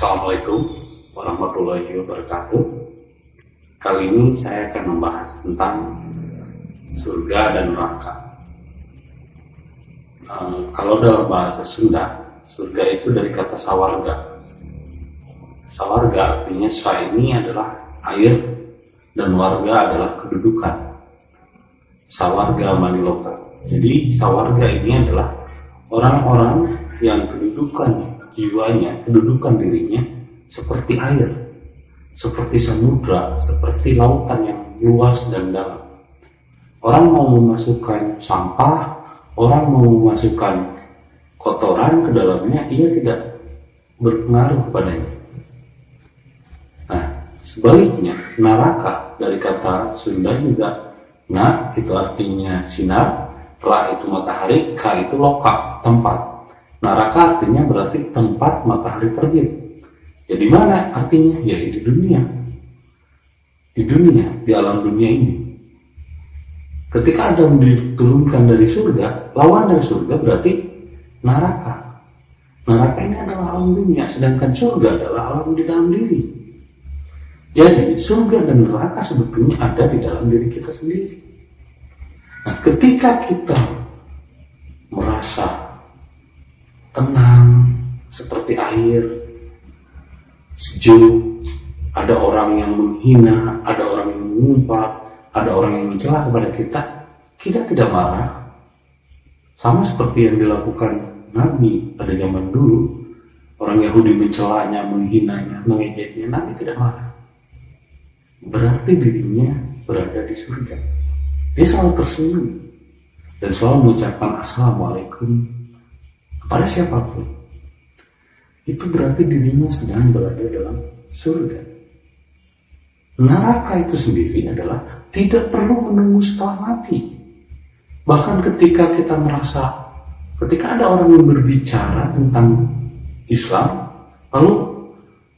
Assalamualaikum warahmatullahi wabarakatuh. Kali ini saya akan membahas tentang surga dan neraka. Uh, kalau dalam bahasa Sunda, surga itu dari kata sawarga. Sawarga artinya sa ini adalah air dan warga adalah kedudukan. Sawarga Maniloka. Jadi sawarga ini adalah orang-orang yang kedudukannya, jiwanya, kedudukan dirinya seperti air, seperti samudra, seperti lautan yang luas dan dalam. Orang mau memasukkan sampah, orang mau memasukkan kotoran ke dalamnya, ia tidak berpengaruh padanya. Nah, sebaliknya, neraka dari kata Sunda juga, nah itu artinya sinar, ra itu matahari, ka itu loka, tempat. Neraka artinya berarti tempat matahari terbit. Ya di mana artinya? Ya di dunia. Di dunia, di alam dunia ini. Ketika Adam diturunkan dari surga, lawan dari surga berarti neraka. Neraka ini adalah alam dunia, sedangkan surga adalah alam di dalam diri. Jadi surga dan neraka sebetulnya ada di dalam diri kita sendiri. Nah, ketika kita merasa tenang seperti air, sejuk, ada orang yang menghina, ada orang yang mengumpat, ada orang yang mencela kepada kita, kita tidak marah. Sama seperti yang dilakukan Nabi pada zaman dulu, orang Yahudi mencelanya, menghinanya, mengejeknya, Nabi tidak marah. Berarti dirinya berada di surga. Dia selalu tersenyum dan selalu mengucapkan assalamualaikum kepada siapa pun. Itu berarti dirinya sedang berada dalam surga. Neraka itu sendiri adalah tidak perlu menunggu setelah mati. Bahkan ketika kita merasa, ketika ada orang yang berbicara tentang Islam, lalu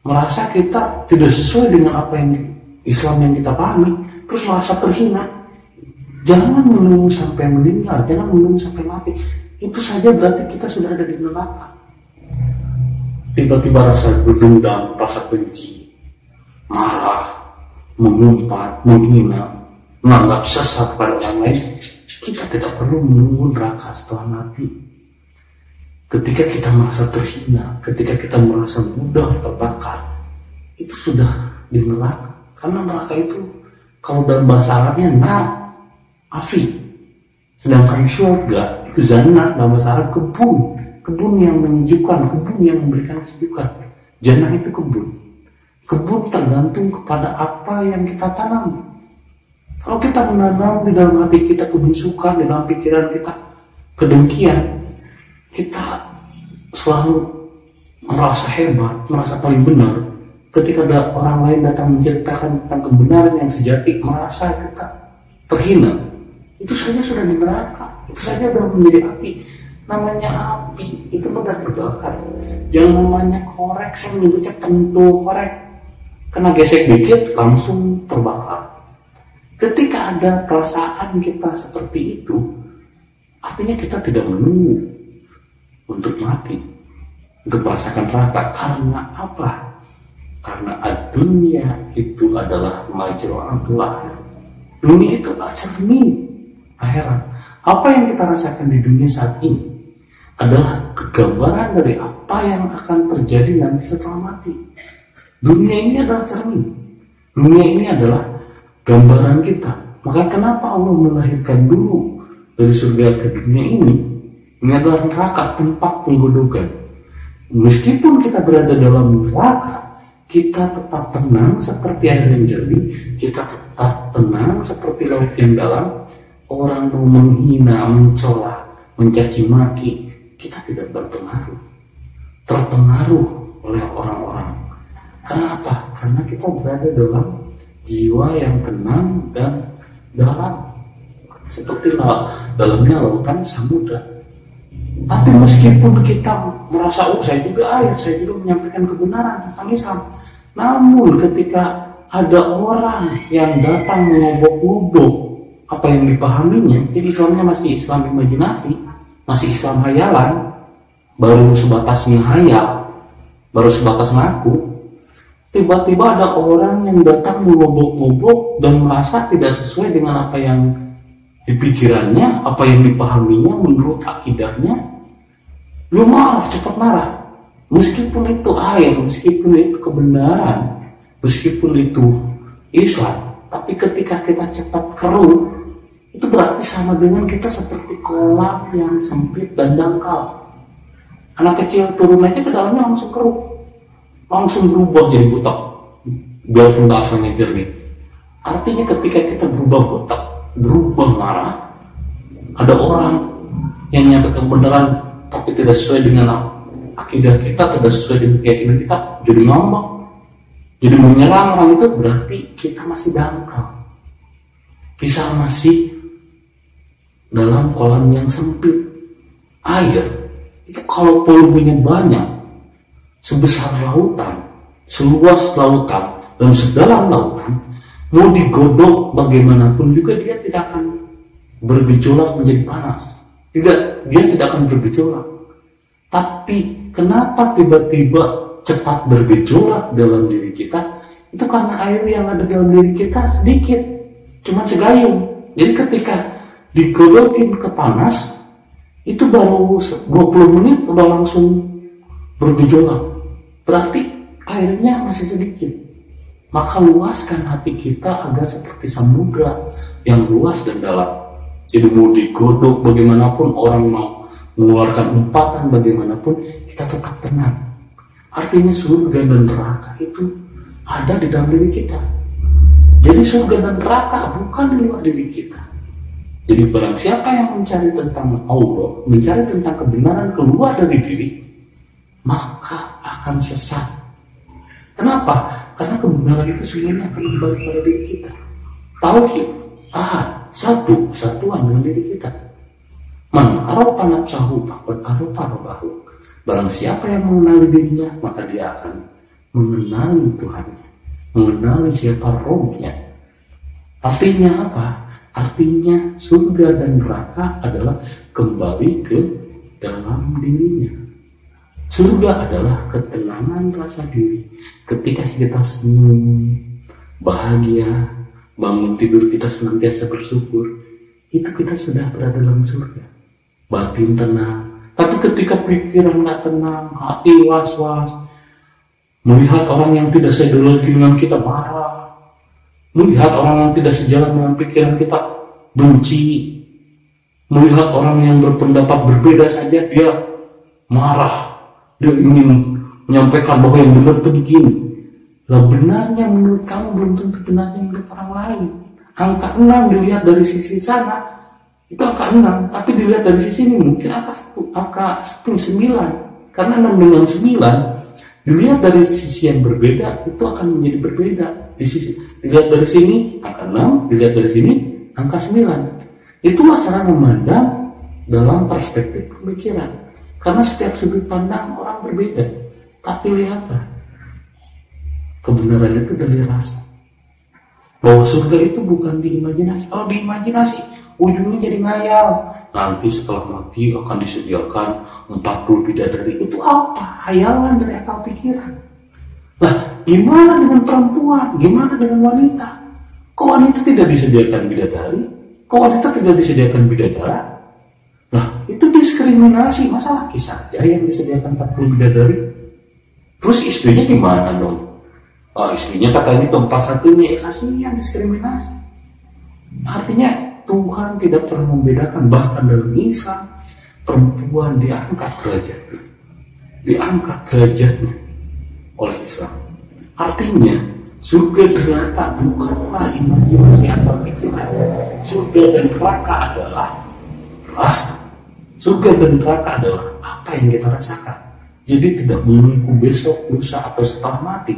merasa kita tidak sesuai dengan apa yang Islam yang kita pahami terus merasa terhina jangan menunggu sampai meninggal jangan menunggu sampai mati itu saja berarti kita sudah ada di neraka. Tiba-tiba rasa berdendam rasa benci marah mengumpat menghina menganggap sesat pada orang lain kita tidak perlu menunggu neraka setelah mati ketika kita merasa terhina ketika kita merasa mudah terbakar itu sudah di neraka. Karena neraka itu kalau dalam bahasa Arabnya nar, afi. Sedangkan surga itu jannah dalam bahasa Arab kebun, kebun yang menyejukkan, kebun yang memberikan kesejukan. Jannah itu kebun. Kebun tergantung kepada apa yang kita tanam. Kalau kita menanam di dalam hati kita kebusukan, di dalam pikiran kita kedengkian, kita selalu merasa hebat, merasa paling benar, ketika ada orang lain datang menceritakan tentang kebenaran yang sejati merasa kita terhina itu saja sudah di neraka. Itu saja sudah menjadi api. Namanya api itu mudah terbakar yang namanya korek saya menyebutnya tentu korek. Kena gesek dikit langsung terbakar. Ketika ada perasaan kita seperti itu artinya kita tidak menunggu untuk mati untuk merasakan neraka karena apa? Karena dunia itu adalah majru'atul akhir. Dunia itu adalah cermin akhirat. Apa yang kita rasakan di dunia saat ini adalah kegambaran dari apa yang akan terjadi nanti setelah mati. Dunia ini adalah cermin. Dunia ini adalah gambaran kita. Maka kenapa Allah melahirkan dulu dari surga ke dunia ini? Ini adalah neraka tempat penggodokan. Meskipun kita berada dalam neraka, kita tetap tenang seperti air yang jernih, kita tetap tenang seperti laut yang dalam. Orang mau menghina, mencela, mencaci maki, kita tidak berpengaruh. Terpengaruh oleh orang-orang. Kenapa? Karena kita berada dalam jiwa yang tenang dan dalam. Seperti dalamnya lautan samudra. Tapi meskipun kita merasa, oh saya juga air, saya juga menyampaikan kebenaran tentang Islam namun ketika ada orang yang datang mengobok-ngobok apa yang dipahaminya, jadi Islamnya masih Islam imajinasi, masih Islam hayalan, baru sebatas hayal, baru sebatas ngaku. Tiba-tiba ada orang yang datang mengobok-ngobok dan merasa tidak sesuai dengan apa yang dipikirannya, apa yang dipahaminya menurut akidahnya. Lu marah, cepat marah. Meskipun itu air, meskipun itu kebenaran meskipun itu Islam tapi ketika kita cepat keruh itu berarti sama dengan kita seperti kolam yang sempit dan dangkal. Anak kecil turun aja ke dalamnya langsung keruh langsung berubah jadi butak biarpun asalnya jernih artinya ketika kita berubah butak berubah marah ada orang yang nyatakan kebenaran tapi tidak sesuai dengan akidah kita tidak sesuai dengan keyakinan kita jadi ngambek jadi menyerang orang itu berarti kita masih dangkal. Kita masih dalam kolam yang sempit. Air itu kalau volumenya banyak sebesar lautan seluas lautan dan sedalam lautan mau digodok bagaimanapun juga dia tidak akan bergejolak menjadi panas. Tidak dia tidak akan bergejolak. Tapi kenapa tiba-tiba cepat bergejolak dalam diri kita? Itu karena air yang ada dalam diri kita sedikit cuma segayung. Jadi ketika digodokin ke panas itu baru 20 menit udah langsung bergejolak berarti airnya masih sedikit maka luaskan hati kita agar seperti samudra yang luas dan dalam. Jadi mau digodok bagaimanapun orang mau mengeluarkan umpatan bagaimanapun kita tetap tenang. Artinya surga dan neraka itu ada di dalam diri kita. Jadi surga dan neraka bukan di luar diri kita. Jadi barang siapa yang mencari tentang Allah, mencari tentang kebenaran keluar dari diri, maka akan sesat. Kenapa? Karena kebenaran itu semuanya akan kembali pada diri kita. Tauhid, ahad, satu, satuan dengan diri kita. Man arofa nafsahu fakad arofa robahu. Barang siapa yang mengenali dirinya, maka dia akan mengenali Tuhannya. Mengenali siapa rohnya. Artinya apa? Artinya surga dan neraka adalah kembali ke dalam dirinya. Surga adalah ketenangan rasa diri. Ketika kita senyum, bahagia, bangun tidur kita senantiasa bersyukur, itu kita sudah berada dalam surga. Batin tenang. Tapi ketika pikiran nggak tenang, hati was-was, melihat orang yang tidak sejalan dengan kita marah, melihat orang yang tidak sejalan dengan pikiran kita. Benci, melihat orang yang berpendapat berbeda saja dia marah, dia ingin menyampaikan bahwa yang benar itu begini. Lah benarnya menurut kamu belum tentu benarnya menurut orang lain. Angka 6 dilihat dari sisi sana itu angka 6 tapi dilihat dari sisi ini mungkin angka 10, angka 10 9 karena 6 dengan 9 dilihat dari sisi yang berbeda itu akan menjadi berbeda di sisi dilihat dari sini angka 6 dilihat dari sini angka 9 itulah cara memandang dalam perspektif pemikiran karena setiap sudut pandang orang berbeda. Tapi lihatlah, kebenaran itu dari rasa. Bahwa surga itu bukan diimajinasi. Kalau diimajinasi, ujungnya jadi ngayal. Nanti setelah mati akan disediakan 40 bidadari. Itu apa? Hayalan dari akal pikiran. Lah, gimana dengan perempuan? Gimana dengan wanita? Kok wanita tidak disediakan bidadari? Kok wanita tidak disediakan bidadara? Nah, itu diskriminasi. Masalah kisah saja yang disediakan 40 bidadari. Terus istrinya gimana dong? Oh, istrinya katanya tempat satunya, ya kasihan diskriminasi. Artinya Tuhan tidak pernah membedakan bahkan dalam Islam perempuan diangkat derajatnya, diangkat derajatnya oleh Islam. Artinya surga neraka bukanlah imajinasi atau pikiran. Surga dan neraka adalah rasa Surga dan neraka adalah apa yang kita rasakan. Jadi tidak menunggu besok, lusa, atau setelah mati.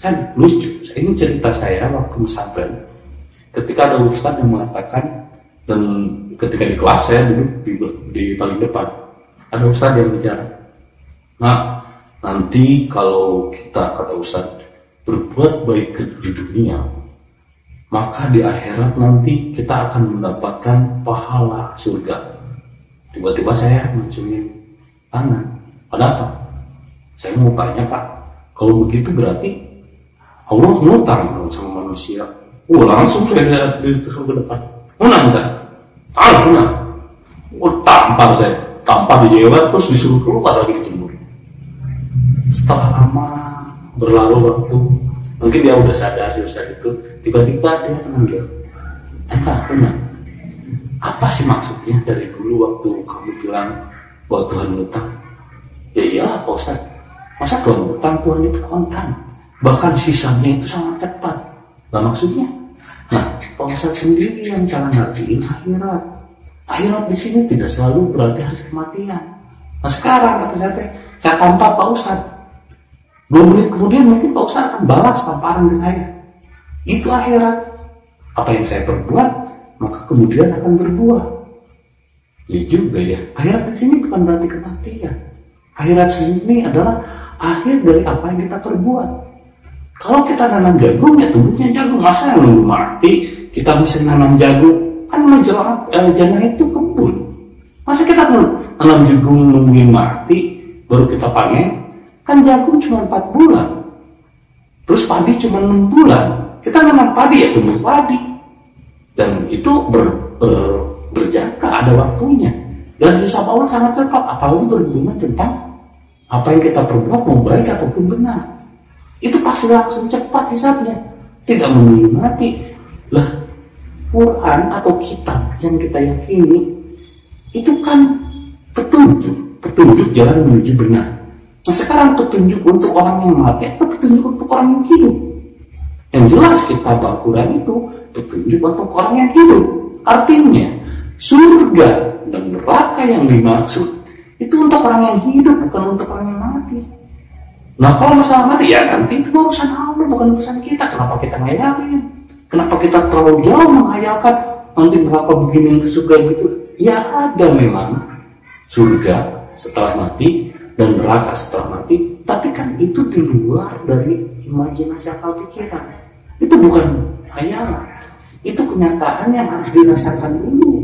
Saya lucu, ini cerita saya waktu pesantren. Ketika ada ustadz yang mengatakan, dan ketika di kelas saya dulu di, di paling depan, ada ustadz yang bicara. Nah, nanti kalau kita, kata ustadz, berbuat baik di dunia, maka di akhirat nanti kita akan mendapatkan pahala surga tiba-tiba saya mencium tangan ada apa saya mau tanya Pak, kalau begitu berarti Allah ngutang sama manusia. Oh langsung saya lihat di ke depan. Mana enggak? Ah benar. Oh tampar saya, tampar di Jawa terus disuruh keluar lagi dijemur. Setelah lama berlalu waktu, mungkin dia udah sadar sudah itu, tiba-tiba dia manggil, entah benar. Apa sih maksudnya dari dulu waktu kamu bilang bahwa Tuhan ngutang? Ya iyalah Pak Ustaz. Masa Tuhan ngutang, Tuhan itu kontan. Bahkan sisanya itu sangat cepat. Nah maksudnya? Nah, Pak sendiri yang jangan ngertiin akhirat. Akhirat di sini tidak selalu berarti harus kematian. Nah sekarang kata saya saya tanpa Pak Ustaz. Dua menit kemudian mungkin Pak Ustaz akan balas tamparan ke saya. Itu akhirat. Apa yang saya perbuat, maka kemudian akan berbuah. Ya juga ya. Akhirat di sini bukan berarti kepastian. Akhirat di sini adalah akhir dari apa yang kita perbuat. Kalau kita nanam jagung ya tumbuhnya jagung. Masa yang nunggu mati kita bisa nanam jagung? Kan menjelang eh, jannah itu kebun. Masa kita nanam jagung nungguin mati baru kita panen? Kan jagung cuma 4 bulan. Terus padi cuma 6 bulan. Kita nanam padi ya tumbuh padi. Dan itu ber, ber, berjangka ada waktunya. Dan hisab Allah sangat cepat, apalagi berhubungan tentang apa yang kita perbuat mau baik ataupun benar. Itu pasti langsung cepat hisabnya. Tidak menunggu mati. Lah, Quran atau kitab yang kita yakini itu kan petunjuk, petunjuk jalan menuju benar. Nah sekarang petunjuk untuk orang yang mati atau petunjuk untuk orang yang hidup? Yang jelas kita Al-Quran itu petunjuk untuk orang yang hidup. Artinya surga dan neraka yang dimaksud itu untuk orang yang hidup bukan untuk orang yang mati. Nah kalau masalah mati ya nanti itu urusan Allah bukan urusan kita. Kenapa kita ngayalin? Kenapa kita terlalu jauh menghayalkan nanti neraka begini ke surga gitu? Ya ada memang surga setelah mati dan neraka setelah mati. Tapi kan itu di luar dari imajinasi akal pikiran. Itu bukan hayalan. Itu kenyataan yang harus dirasakan dulu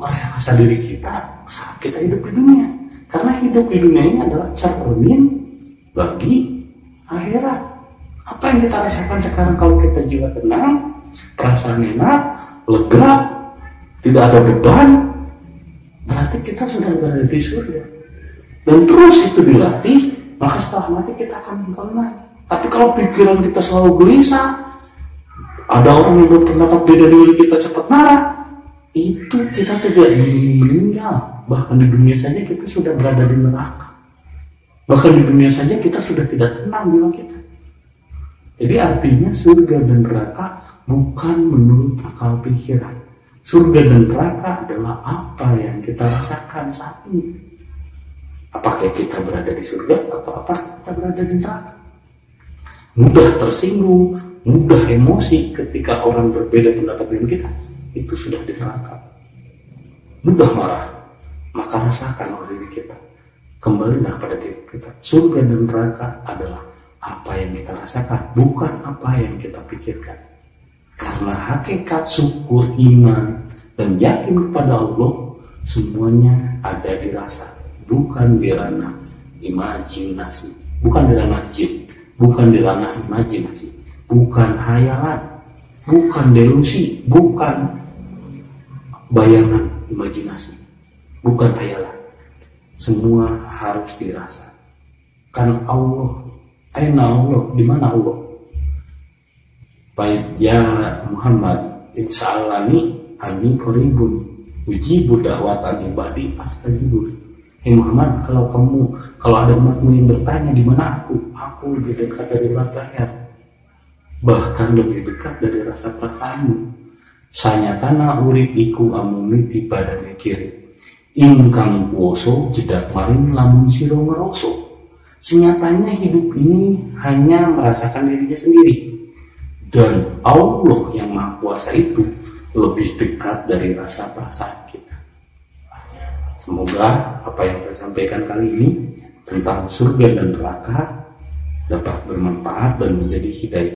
oleh rasa diri kita saat kita hidup di dunia. Karena hidup di dunia ini adalah cermin bagi akhirat. Apa yang kita rasakan sekarang kalau kita jiwa tenang, perasaan enak, lega, tidak ada beban, berarti kita sudah berada di surga. Dan terus itu dilatih, maka setelah mati kita akan mengenal. Tapi kalau pikiran kita selalu gelisah, ada orang yang berpendapat beda dari kita cepat marah, itu kita tidak meninggal. Bahkan di dunia saja kita sudah berada di neraka. Bahkan di dunia saja kita sudah tidak tenang bila kita. Jadi artinya surga dan neraka bukan menurut akal pikiran. Surga dan neraka adalah apa yang kita rasakan saat ini. Apakah kita berada di surga atau apa kita berada di neraka? Mudah tersinggung, mudah emosi ketika orang berbeda pendapat dengan kita. Itu sudah di. Mudah marah, maka rasakan oleh diri kita. Kembalilah pada diri kita. Surga dan neraka adalah apa yang kita rasakan, bukan apa yang kita pikirkan. Karena hakikat syukur, iman, dan yakin kepada Allah, semuanya ada di rasa, bukan di ranah imajinasi, bukan di ranah jin, bukan di ranah imajinasi, bukan hayalan, bukan delusi, bukan bayangan imajinasi, bukan hayalan. Semua harus dirasa. Karena Allah, aina Allah, di mana Allah? Baik ya Muhammad, insa'alani ani koribun, uji buddha watani badi pastajibur. Hei Muhammad, kalau kamu, kalau ada umatmu yang bertanya di mana aku, aku lebih dekat dari leher. Bahkan lebih dekat dari rasa perasaanmu. Sanya tanah urip iku amumiti pada kiri. Ingkang kuoso jedak marin lamun siro meroso. Senyatanya hidup ini hanya merasakan dirinya sendiri. Dan Allah yang Maha Kuasa itu lebih dekat dari rasa perasaan kita. Semoga apa yang saya sampaikan kali ini tentang surga dan neraka dapat bermanfaat dan menjadi hidayah